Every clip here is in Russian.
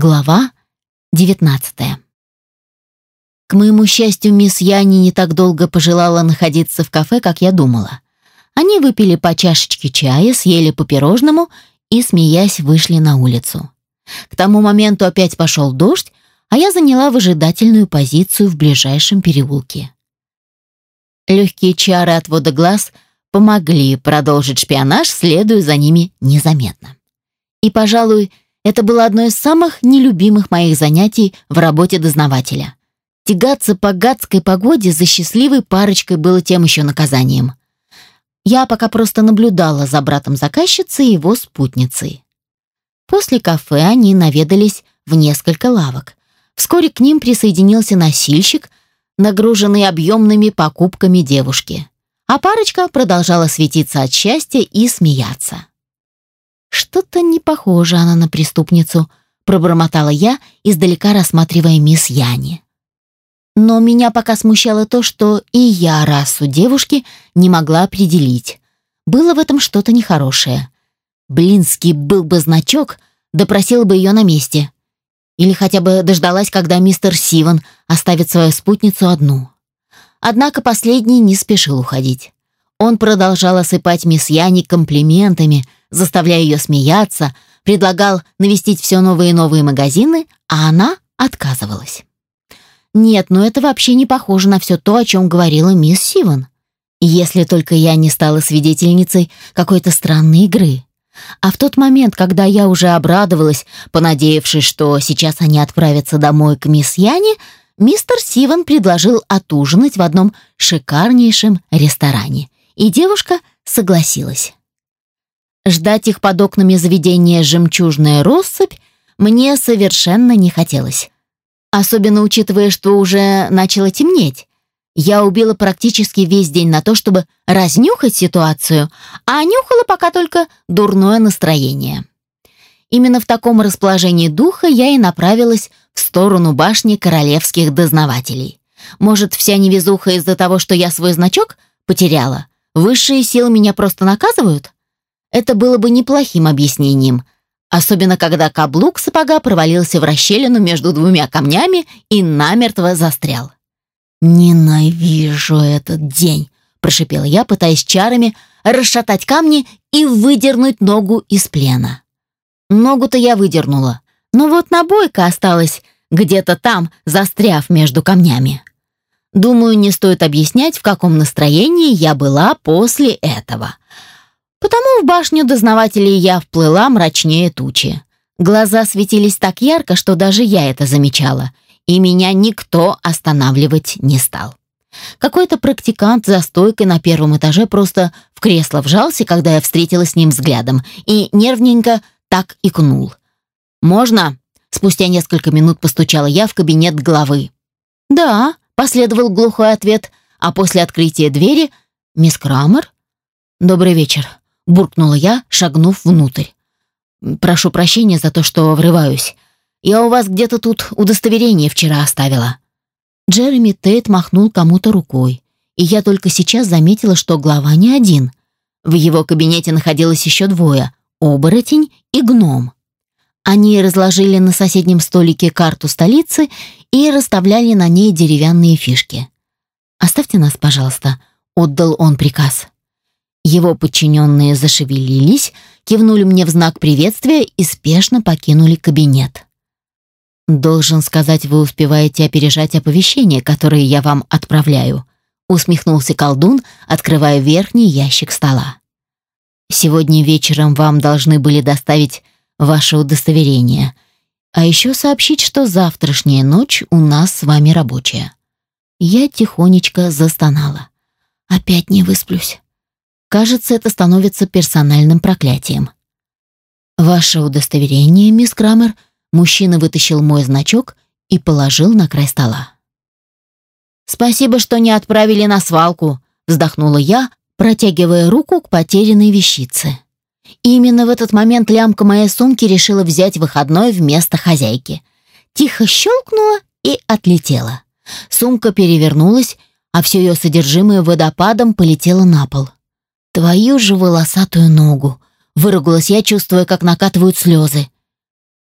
Глава 19 К моему счастью, мисс Яни не так долго пожелала находиться в кафе, как я думала. Они выпили по чашечке чая, съели по пирожному и, смеясь, вышли на улицу. К тому моменту опять пошел дождь, а я заняла выжидательную позицию в ближайшем переулке. Легкие чары отвода глаз помогли продолжить шпионаж, следуя за ними незаметно. И, пожалуй, это было одно из самых нелюбимых моих занятий в работе дознавателя. Тягаться по гадской погоде за счастливой парочкой было тем еще наказанием. Я пока просто наблюдала за братом заказчицы и его спутницей. После кафе они наведались в несколько лавок. Вскоре к ним присоединился носильщик, нагруженный объемными покупками девушки. А парочка продолжала светиться от счастья и смеяться. «Что-то не похоже она на преступницу», — пробормотала я, издалека рассматривая мисс Яни. Но меня пока смущало то, что и я расу девушки не могла определить. Было в этом что-то нехорошее. Блинский был бы значок, допросил бы ее на месте. Или хотя бы дождалась, когда мистер Сиван оставит свою спутницу одну. Однако последний не спешил уходить. Он продолжал осыпать мисс Яни комплиментами, заставляя ее смеяться, предлагал навестить все новые и новые магазины, а она отказывалась. Нет, ну это вообще не похоже на все то, о чем говорила мисс Сиван. Если только я не стала свидетельницей какой-то странной игры. А в тот момент, когда я уже обрадовалась, понадеявшись, что сейчас они отправятся домой к мисс Яне, мистер Сиван предложил отужинать в одном шикарнейшем ресторане. И девушка согласилась. Ждать их под окнами заведения «Жемчужная россыпь» мне совершенно не хотелось. Особенно учитывая, что уже начало темнеть. Я убила практически весь день на то, чтобы разнюхать ситуацию, а нюхала пока только дурное настроение. Именно в таком расположении духа я и направилась в сторону башни королевских дознавателей. Может, вся невезуха из-за того, что я свой значок потеряла? Высшие силы меня просто наказывают? Это было бы неплохим объяснением, особенно когда каблук сапога провалился в расщелину между двумя камнями и намертво застрял. «Ненавижу этот день», — прошипела я, пытаясь чарами расшатать камни и выдернуть ногу из плена. Ногу-то я выдернула, но вот набойка осталась где-то там, застряв между камнями. Думаю, не стоит объяснять, в каком настроении я была после этого. Потому в башню дознавателей я вплыла мрачнее тучи. Глаза светились так ярко, что даже я это замечала — и меня никто останавливать не стал. Какой-то практикант за стойкой на первом этаже просто в кресло вжался, когда я встретилась с ним взглядом, и нервненько так икнул. «Можно?» — спустя несколько минут постучала я в кабинет главы. «Да», — последовал глухой ответ, а после открытия двери «Мисс Крамер?» «Добрый вечер», — буркнула я, шагнув внутрь. «Прошу прощения за то, что врываюсь. Я у вас где-то тут удостоверение вчера оставила». Джереми Тейт махнул кому-то рукой, и я только сейчас заметила, что глава не один. В его кабинете находилось еще двое — оборотень и гном. Они разложили на соседнем столике карту столицы и расставляли на ней деревянные фишки. «Оставьте нас, пожалуйста», — отдал он приказ. Его подчиненные зашевелились, кивнули мне в знак приветствия и спешно покинули кабинет. «Должен сказать, вы успеваете опережать оповещения, которые я вам отправляю», усмехнулся колдун, открывая верхний ящик стола. «Сегодня вечером вам должны были доставить ваше удостоверение, а еще сообщить, что завтрашняя ночь у нас с вами рабочая». Я тихонечко застонала. «Опять не высплюсь». Кажется, это становится персональным проклятием. «Ваше удостоверение, мисс Крамер», Мужчина вытащил мой значок и положил на край стола. «Спасибо, что не отправили на свалку», — вздохнула я, протягивая руку к потерянной вещице. Именно в этот момент лямка моей сумки решила взять выходной вместо хозяйки. Тихо щелкнула и отлетела. Сумка перевернулась, а все ее содержимое водопадом полетело на пол. «Твою же волосатую ногу!» — выругалась я, чувствуя, как накатывают слезы.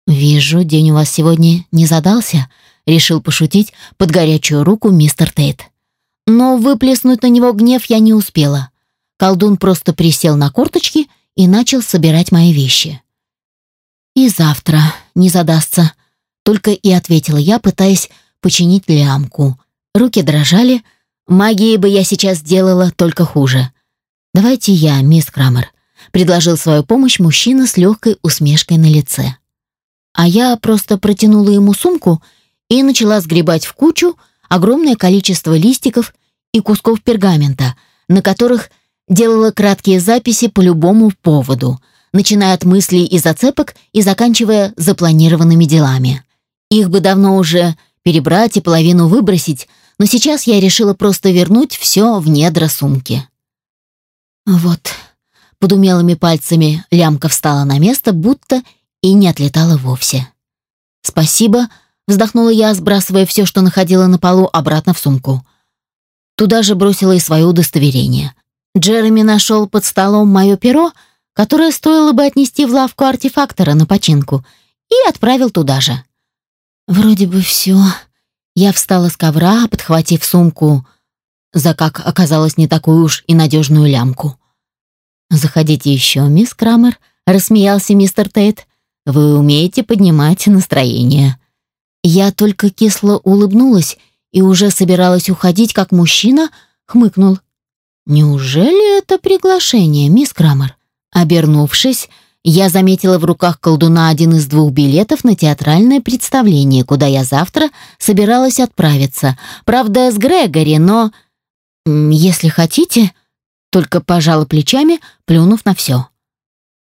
«Вижу, день у вас сегодня не задался», — решил пошутить под горячую руку мистер Тейт. Но выплеснуть на него гнев я не успела. Колдун просто присел на корточки и начал собирать мои вещи. «И завтра не задастся», — только и ответила я, пытаясь починить лямку. Руки дрожали, магией бы я сейчас сделала только хуже. «Давайте я, мисс Крамер», — предложил свою помощь мужчина с легкой усмешкой на лице а я просто протянула ему сумку и начала сгребать в кучу огромное количество листиков и кусков пергамента, на которых делала краткие записи по любому поводу, начиная от мыслей и зацепок и заканчивая запланированными делами. Их бы давно уже перебрать и половину выбросить, но сейчас я решила просто вернуть все в недра сумки. Вот, под умелыми пальцами лямка встала на место, будто и не отлетала вовсе. «Спасибо», — вздохнула я, сбрасывая все, что находила на полу, обратно в сумку. Туда же бросила и свое удостоверение. Джереми нашел под столом мое перо, которое стоило бы отнести в лавку артефактора на починку, и отправил туда же. Вроде бы все. Я встала с ковра, подхватив сумку за, как оказалось, не такую уж и надежную лямку. «Заходите еще, мисс Крамер», — рассмеялся мистер Тейт. Вы умеете поднимать настроение». Я только кисло улыбнулась и уже собиралась уходить, как мужчина хмыкнул. «Неужели это приглашение, мисс Крамер?» Обернувшись, я заметила в руках колдуна один из двух билетов на театральное представление, куда я завтра собиралась отправиться. Правда, с Грегори, но... «Если хотите...» Только пожала плечами, плюнув на все.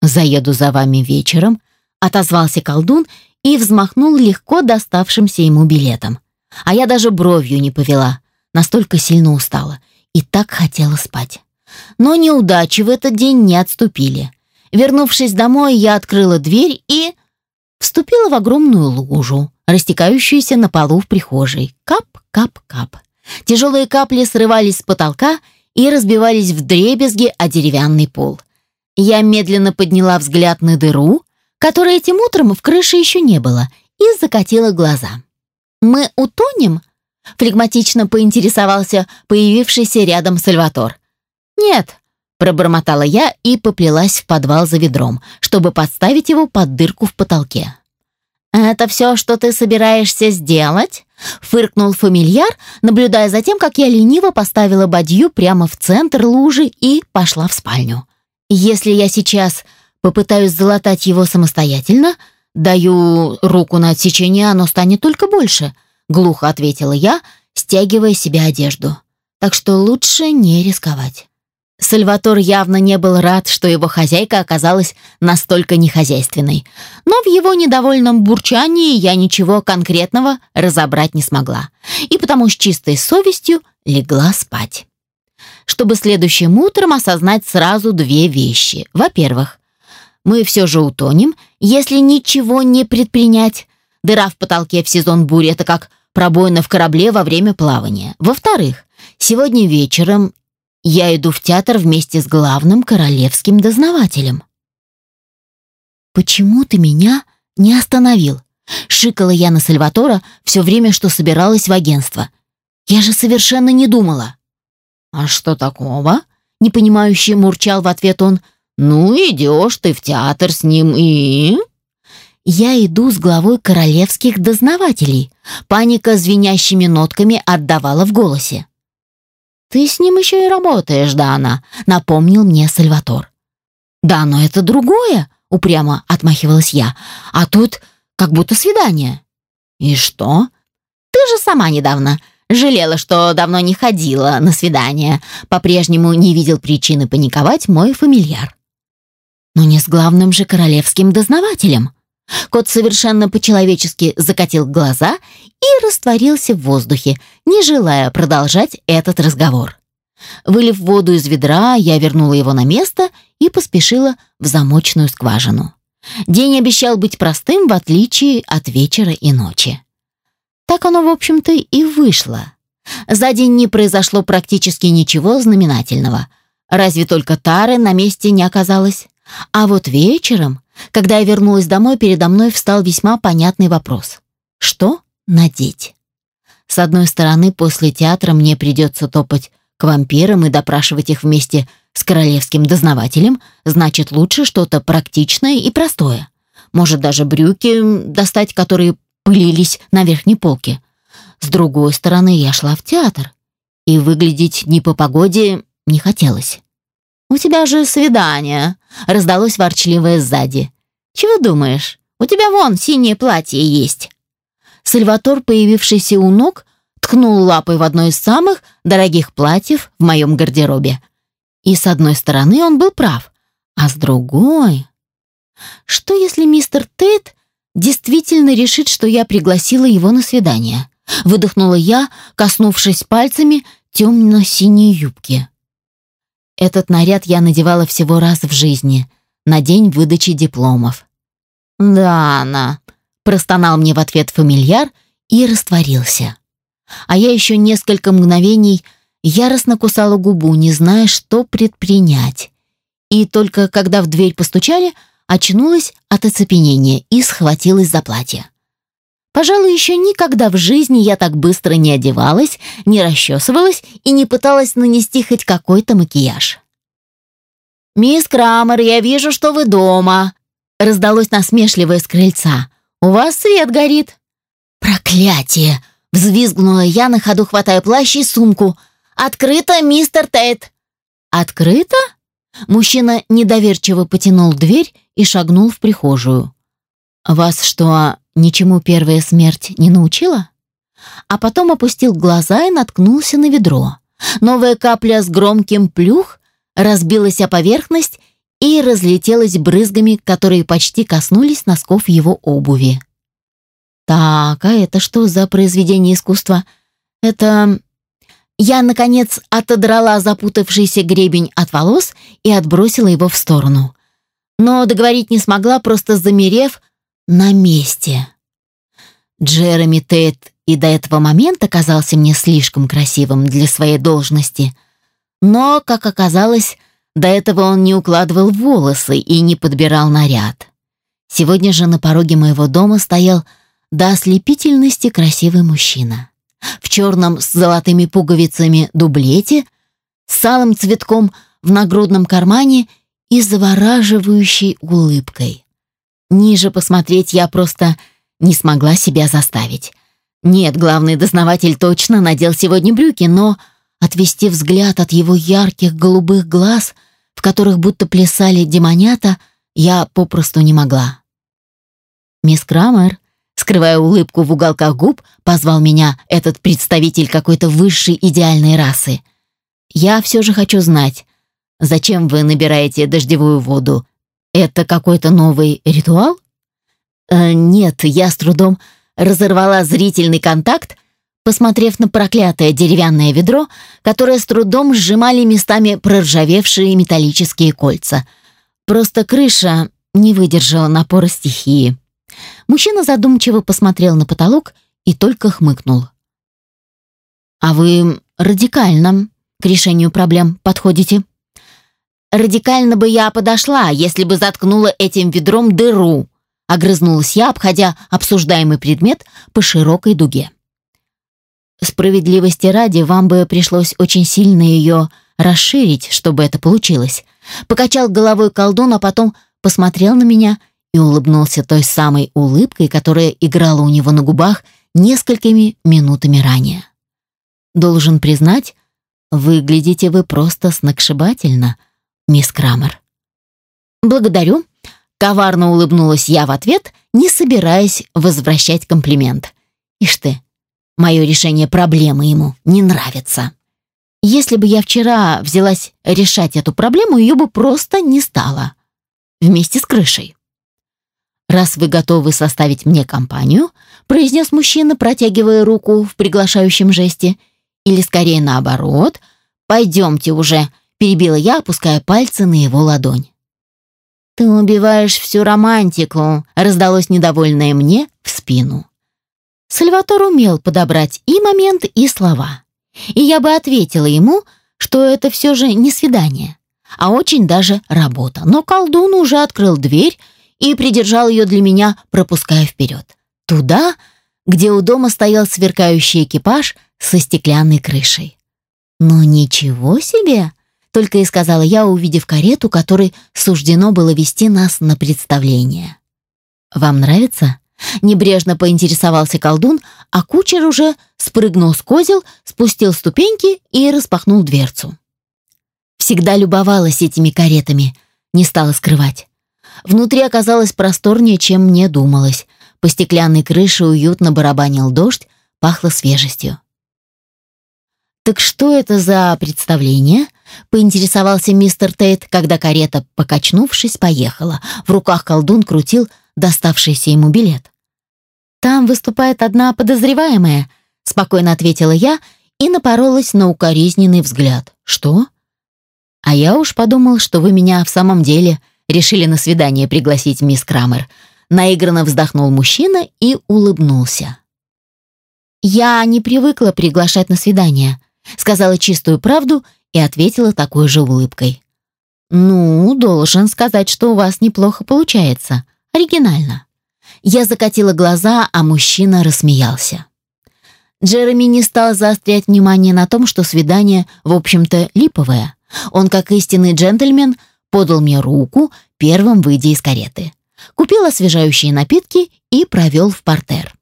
«Заеду за вами вечером отозвался колдун и взмахнул легко доставшимся ему билетом. А я даже бровью не повела, настолько сильно устала и так хотела спать. Но неудачи в этот день не отступили. Вернувшись домой, я открыла дверь и вступила в огромную лужу, растекающуюся на полу в прихожей. Кап, кап, кап. Тяжелые капли срывались с потолка и разбивались в дребезги о деревянный пол. Я медленно подняла взгляд на дыру, которой этим утром в крыше еще не было, и закатила глаза. «Мы утонем?» — флегматично поинтересовался появившийся рядом Сальватор. «Нет», — пробормотала я и поплелась в подвал за ведром, чтобы подставить его под дырку в потолке. «Это все, что ты собираешься сделать?» — фыркнул фамильяр, наблюдая за тем, как я лениво поставила бадью прямо в центр лужи и пошла в спальню. «Если я сейчас Попытаюсь залатать его самостоятельно. Даю руку на отсечение, оно станет только больше», — глухо ответила я, стягивая себе одежду. «Так что лучше не рисковать». Сальватор явно не был рад, что его хозяйка оказалась настолько нехозяйственной. Но в его недовольном бурчании я ничего конкретного разобрать не смогла. И потому с чистой совестью легла спать. Чтобы следующим утром осознать сразу две вещи. Во-первых, мы все же утонем, если ничего не предпринять. Дыра в потолке в сезон бури — это как пробоина в корабле во время плавания. Во-вторых, сегодня вечером я иду в театр вместе с главным королевским дознавателем. «Почему ты меня не остановил?» Шикала я на Сальватора все время, что собиралась в агентство. Я же совершенно не думала. «А что такого?» — непонимающе мурчал в ответ он — «Ну, идешь ты в театр с ним и...» Я иду с главой королевских дознавателей. Паника звенящими нотками отдавала в голосе. «Ты с ним еще и работаешь, Дана», — напомнил мне Сальватор. «Да, но это другое», — упрямо отмахивалась я. «А тут как будто свидание». «И что?» «Ты же сама недавно жалела, что давно не ходила на свидание. По-прежнему не видел причины паниковать мой фамильяр. Но не с главным же королевским дознавателем. Кот совершенно по-человечески закатил глаза и растворился в воздухе, не желая продолжать этот разговор. Вылив воду из ведра, я вернула его на место и поспешила в замочную скважину. День обещал быть простым, в отличие от вечера и ночи. Так оно, в общем-то, и вышло. За день не произошло практически ничего знаменательного. Разве только Тары на месте не оказалось. А вот вечером Когда я вернулась домой, передо мной встал весьма понятный вопрос. Что надеть? С одной стороны, после театра мне придется топать к вампирам и допрашивать их вместе с королевским дознавателем, значит, лучше что-то практичное и простое. Может, даже брюки достать, которые пылились на верхней полке. С другой стороны, я шла в театр, и выглядеть не по погоде не хотелось. «У тебя же свидание», — раздалось ворчливое сзади. «Чего думаешь? У тебя вон синее платье есть». Сальватор, появившийся у ног, ткнул лапой в одно из самых дорогих платьев в моем гардеробе. И с одной стороны он был прав, а с другой... Что если мистер Тейт действительно решит, что я пригласила его на свидание? Выдохнула я, коснувшись пальцами темно-синей юбки. Этот наряд я надевала всего раз в жизни, на день выдачи дипломов. «Да, она», — простонал мне в ответ фамильяр и растворился. А я еще несколько мгновений яростно кусала губу, не зная, что предпринять. И только когда в дверь постучали, очнулась от оцепенения и схватилась за платье. Пожалуй, еще никогда в жизни я так быстро не одевалась, не расчесывалась и не пыталась нанести хоть какой-то макияж. «Мисс Крамер, я вижу, что вы дома», — раздалось насмешливое с крыльца. «У вас свет горит». «Проклятие!» — взвизгнула я на ходу, хватая плащ и сумку. «Открыто, мистер Тейт!» «Открыто?» Мужчина недоверчиво потянул дверь и шагнул в прихожую. «Вас что, ничему первая смерть не научила?» А потом опустил глаза и наткнулся на ведро. Новая капля с громким плюх разбилась о поверхность и разлетелась брызгами, которые почти коснулись носков его обуви. «Так, а это что за произведение искусства? Это...» Я, наконец, отодрала запутавшийся гребень от волос и отбросила его в сторону. Но договорить не смогла, просто замерев на месте. Джереми Тейт и до этого момента казался мне слишком красивым для своей должности. Но, как оказалось, до этого он не укладывал волосы и не подбирал наряд. Сегодня же на пороге моего дома стоял до ослепительности красивый мужчина. В черном с золотыми пуговицами дублете, с алым цветком в нагрудном кармане и завораживающей улыбкой. Ниже посмотреть я просто не смогла себя заставить. Нет, главный дознаватель точно надел сегодня брюки, но отвести взгляд от его ярких голубых глаз, в которых будто плясали демонята, я попросту не могла. «Мисс Крамер», скрывая улыбку в уголках губ, позвал меня этот представитель какой-то высшей идеальной расы. «Я все же хочу знать, зачем вы набираете дождевую воду это какой-то новый ритуал? Э, нет, я с трудом разорвала зрительный контакт, посмотрев на проклятое деревянное ведро, которое с трудом сжимали местами проржавевшие металлические кольца. Просто крыша не выдержала напора стихии. Мужчина задумчиво посмотрел на потолок и только хмыкнул. «А вы радикально к решению проблем подходите?» Радикально бы я подошла, если бы заткнула этим ведром дыру, огрызнулась я, обходя обсуждаемый предмет по широкой дуге. Справедливости ради, вам бы пришлось очень сильно ее расширить, чтобы это получилось. Покачал головой колдун, а потом посмотрел на меня и улыбнулся той самой улыбкой, которая играла у него на губах несколькими минутами ранее. Должен признать, выглядите вы просто сногсшибательно — мисс Крамер. «Благодарю», — коварно улыбнулась я в ответ, не собираясь возвращать комплимент. «Ишь ты, мое решение проблемы ему не нравится. Если бы я вчера взялась решать эту проблему, ее бы просто не стало. Вместе с крышей». «Раз вы готовы составить мне компанию», — произнес мужчина, протягивая руку в приглашающем жесте, «или скорее наоборот, пойдемте уже, перебила я, опуская пальцы на его ладонь. «Ты убиваешь всю романтику», — раздалось недовольное мне в спину. Сальватор умел подобрать и момент, и слова. И я бы ответила ему, что это все же не свидание, а очень даже работа. Но колдун уже открыл дверь и придержал ее для меня, пропуская вперед. Туда, где у дома стоял сверкающий экипаж со стеклянной крышей. «Ну ничего себе!» — только и сказала я, увидев карету, которой суждено было вести нас на представление. «Вам нравится?» Небрежно поинтересовался колдун, а кучер уже спрыгнул с козел, спустил ступеньки и распахнул дверцу. Всегда любовалась этими каретами, не стала скрывать. Внутри оказалось просторнее, чем мне думалось. По стеклянной крыше уютно барабанил дождь, пахло свежестью. «Так что это за представление?» — поинтересовался мистер Тейт, когда карета, покачнувшись, поехала. В руках колдун крутил доставшийся ему билет. «Там выступает одна подозреваемая», — спокойно ответила я и напоролась на укоризненный взгляд. «Что?» «А я уж подумал, что вы меня в самом деле решили на свидание пригласить, мисс Крамер». Наигранно вздохнул мужчина и улыбнулся. «Я не привыкла приглашать на свидание», — сказала чистую правду и ответила такой же улыбкой. «Ну, должен сказать, что у вас неплохо получается. Оригинально. Я закатила глаза, а мужчина рассмеялся. Джереми не стал заострять внимание на том, что свидание, в общем-то, липовое. Он, как истинный джентльмен, подал мне руку, первым выйдя из кареты. Купил освежающие напитки и провел в портер.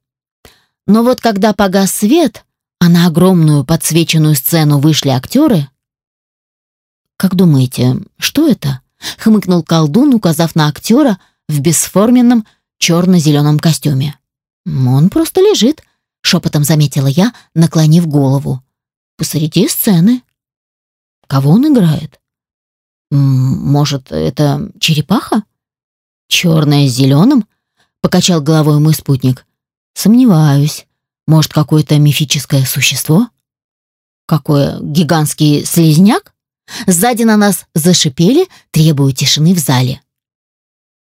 Но вот когда погас свет, а на огромную подсвеченную сцену вышли актеры... «Как думаете, что это?» — хмыкнул колдун, указав на актера, в бесформенном черно-зеленом костюме. «Он просто лежит», — шепотом заметила я, наклонив голову. «Посреди сцены». «Кого он играет?» «Может, это черепаха?» «Черная с зеленым?» — покачал головой мой спутник. «Сомневаюсь. Может, какое-то мифическое существо?» «Какое? Гигантский слизняк?» Сзади на нас зашипели, требуя тишины в зале.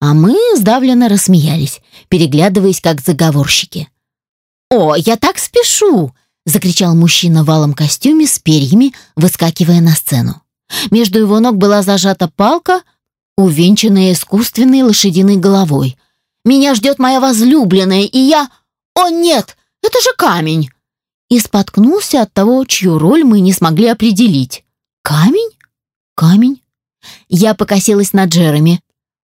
А мы сдавленно рассмеялись, переглядываясь как заговорщики. «О, я так спешу!» — закричал мужчина в валом костюме с перьями, выскакивая на сцену. Между его ног была зажата палка, увенчанная искусственной лошадиной головой. «Меня ждет моя возлюбленная, и я... О, нет! Это же камень!» И споткнулся от того, чью роль мы не смогли определить. «Камень? Камень?» Я покосилась на Джереми.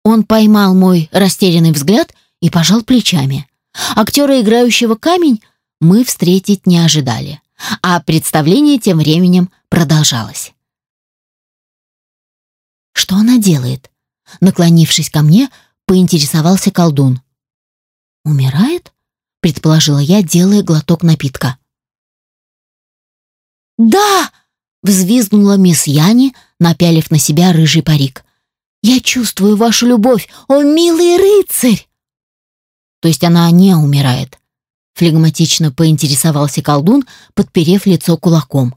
Он поймал мой растерянный взгляд и пожал плечами. Актера, играющего камень, мы встретить не ожидали, а представление тем временем продолжалось. «Что она делает?» Наклонившись ко мне, поинтересовался колдун. «Умирает?» — предположила я, делая глоток напитка. «Да!» — взвизгнула мисс Яни, напялив на себя рыжий парик. Я чувствую вашу любовь, о милый рыцарь!» То есть она не умирает. Флегматично поинтересовался колдун, подперев лицо кулаком.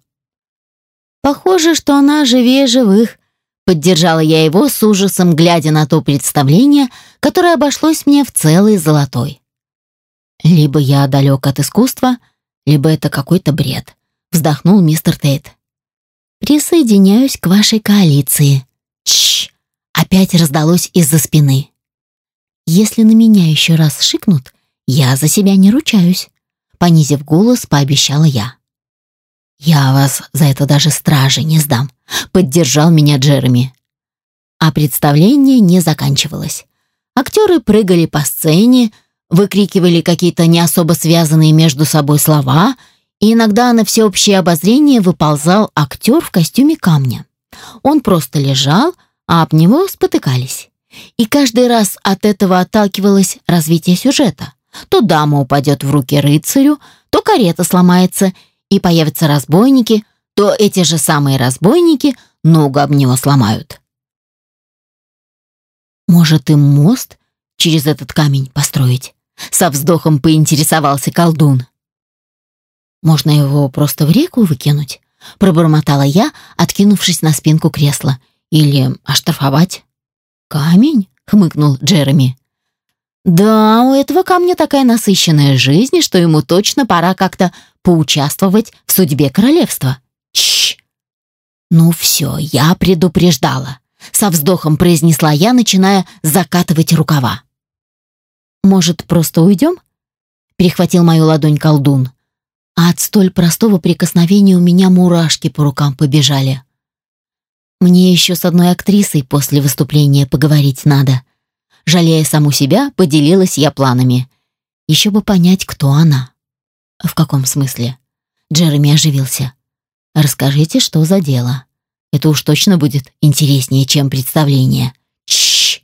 Похоже, что она живее живых. Поддержала я его с ужасом, глядя на то представление, которое обошлось мне в целый золотой. Либо я далек от искусства, либо это какой-то бред, вздохнул мистер Тейт. Присоединяюсь к вашей коалиции. Чш! опять раздалось из-за спины. «Если на меня еще раз шикнут, я за себя не ручаюсь», — понизив голос, пообещала я. «Я вас за это даже стражи не сдам», — поддержал меня Джереми. А представление не заканчивалось. Актеры прыгали по сцене, выкрикивали какие-то не особо связанные между собой слова, и иногда на всеобщее обозрение выползал актер в костюме камня. Он просто лежал, а об него спотыкались. И каждый раз от этого отталкивалось развитие сюжета. То дама упадет в руки рыцарю, то карета сломается, и появятся разбойники, то эти же самые разбойники ногу об него сломают. Может, им мост через этот камень построить? Со вздохом поинтересовался колдун. Можно его просто в реку выкинуть? Пробормотала я, откинувшись на спинку кресла. Или оштрафовать? Камень? хмыкнул Джереми. Да, у этого камня такая насыщенная жизнь, что ему точно пора как-то поучаствовать в судьбе королевства. Чш. Ну все, я предупреждала. Со вздохом произнесла я, начиная закатывать рукава. Может, просто уйдем?» Перехватил мою ладонь колдун. А от столь простого прикосновения у меня мурашки по рукам побежали. Мне еще с одной актрисой после выступления поговорить надо. Жалея саму себя, поделилась я планами. Еще бы понять, кто она. В каком смысле? Джереми оживился. Расскажите, что за дело. Это уж точно будет интереснее, чем представление. Чш.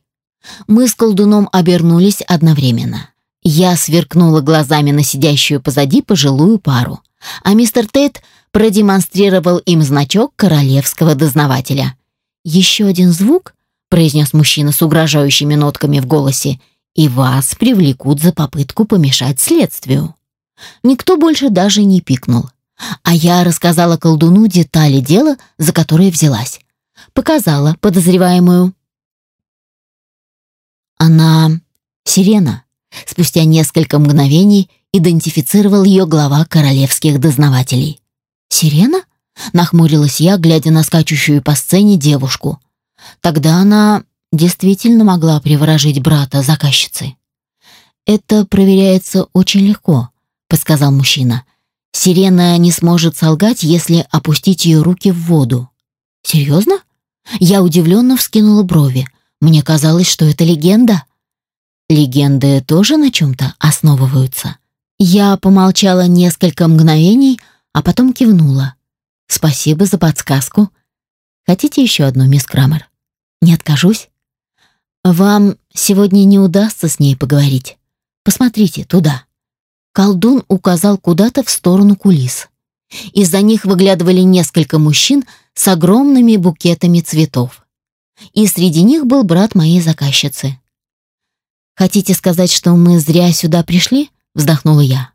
Мы с колдуном обернулись одновременно. Я сверкнула глазами на сидящую позади пожилую пару, а мистер Тейт продемонстрировал им значок королевского дознавателя. «Еще один звук», — произнес мужчина с угрожающими нотками в голосе, «и вас привлекут за попытку помешать следствию». Никто больше даже не пикнул. А я рассказала колдуну детали дела, за которое взялась. Показала подозреваемую. Она сирена. Спустя несколько мгновений идентифицировал ее глава королевских дознавателей. «Сирена?» — нахмурилась я, глядя на скачущую по сцене девушку. Тогда она действительно могла приворожить брата заказчицы. «Это проверяется очень легко», — подсказал мужчина. «Сирена не сможет солгать, если опустить ее руки в воду». «Серьезно?» Я удивленно вскинула брови. Мне казалось, что это легенда. Легенды тоже на чем-то основываются. Я помолчала несколько мгновений, а потом кивнула. «Спасибо за подсказку. Хотите еще одну, мисс Крамер? Не откажусь. Вам сегодня не удастся с ней поговорить. Посмотрите туда». Колдун указал куда-то в сторону кулис. Из-за них выглядывали несколько мужчин с огромными букетами цветов. И среди них был брат моей заказчицы. «Хотите сказать, что мы зря сюда пришли?» — вздохнула я.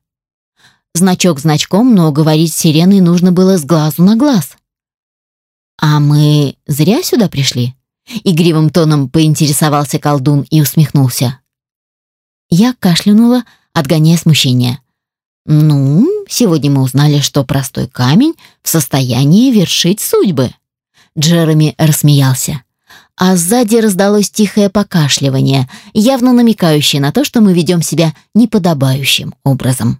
Значок значком, но говорить с сиреной нужно было с глазу на глаз. «А мы зря сюда пришли?» Игривым тоном поинтересовался колдун и усмехнулся. Я кашлянула, отгоняя смущение. «Ну, сегодня мы узнали, что простой камень в состоянии вершить судьбы». Джереми рассмеялся. А сзади раздалось тихое покашливание, явно намекающее на то, что мы ведем себя неподобающим образом.